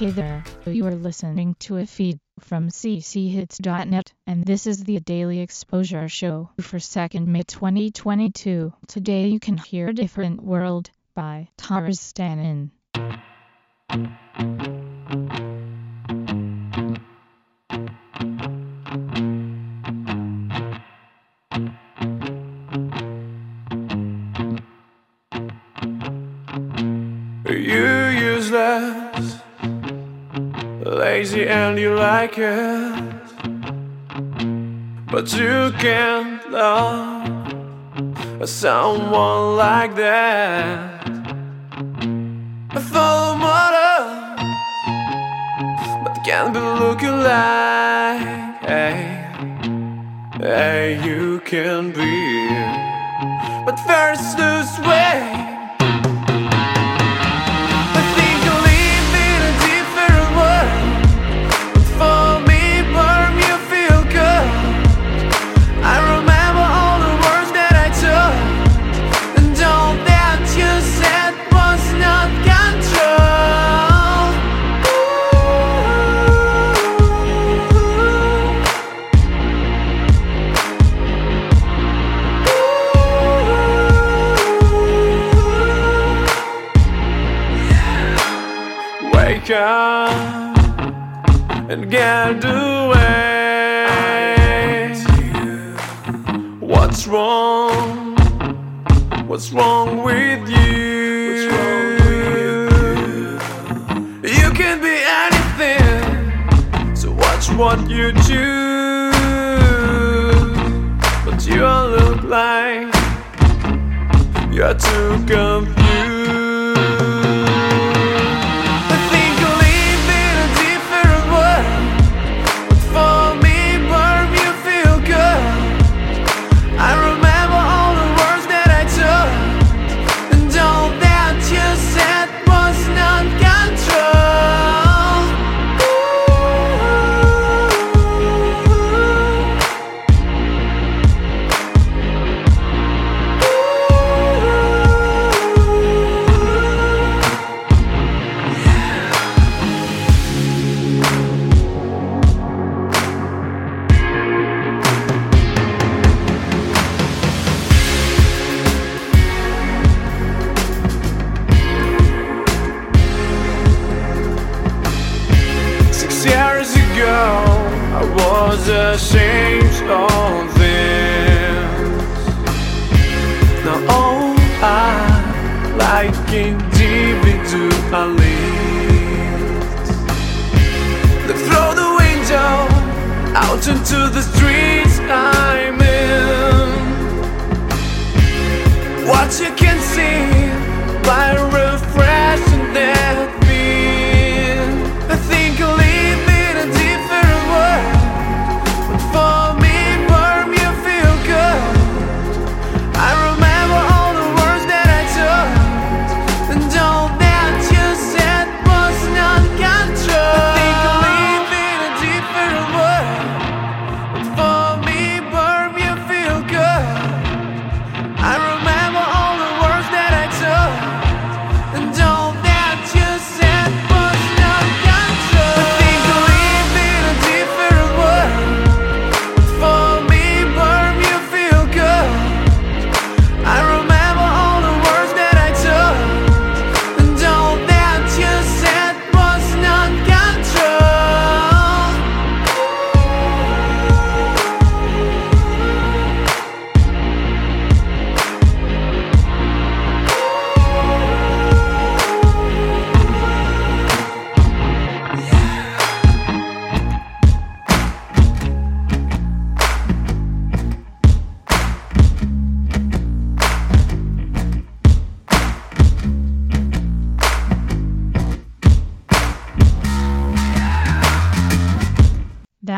Hey there, you are listening to a feed from cchits.net, and this is the Daily Exposure Show for 2nd May 2022. Today you can hear Different World by Taras Stanin. You useless, lazy and you like it, but you can't love someone like that. Of motor, but can't be looking like. Hey, hey, you can be, but first lose weight. And get away. What's wrong? What's wrong with you? You can be anything, so watch what you choose. But you all look like you're too confused. I was ashamed of this. Now all I like individually. Look through the window out into the streets I'm